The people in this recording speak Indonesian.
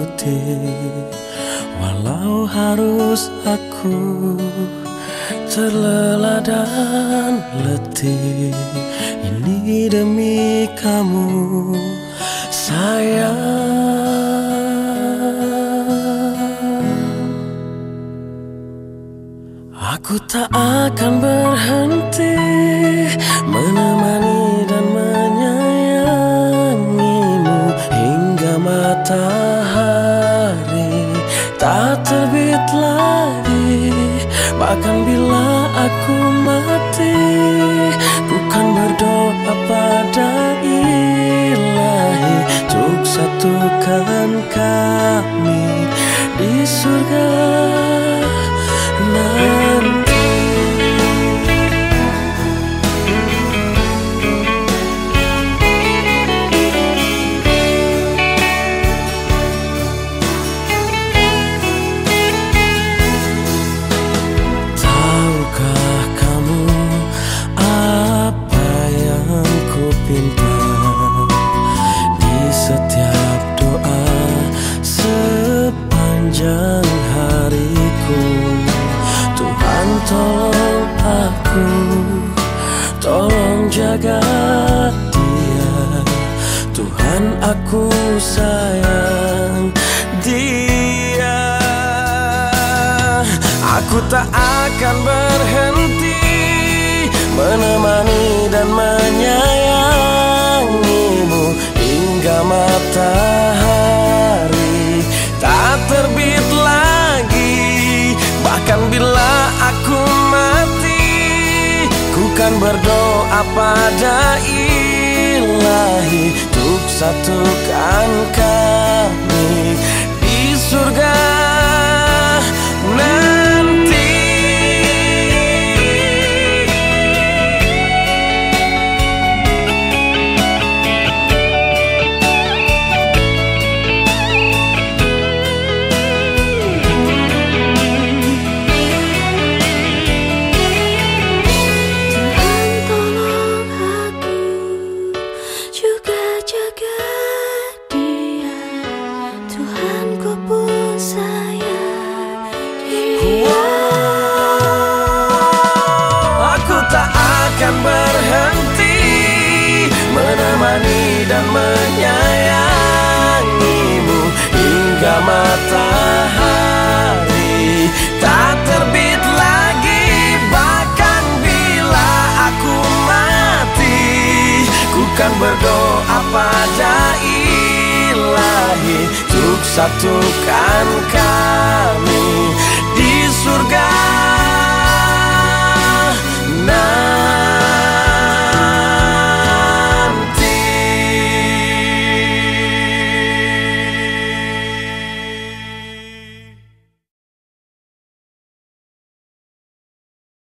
turuti Walau harus aku terlelah dan letih Ini demi kamu sayang. Aku tak akan berhenti matahari tak terbit lagi. Bahkan bila aku mati, ku kan berdoa pada jaga dia. Tuhan aku sayang dia. Aku tak akan berhenti Menemani dan menyayangimu Ku kan berdoa pada ilahi. Untuk satukan Ku kan berdoa pada ilahi Untuk satukan kami